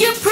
you pre-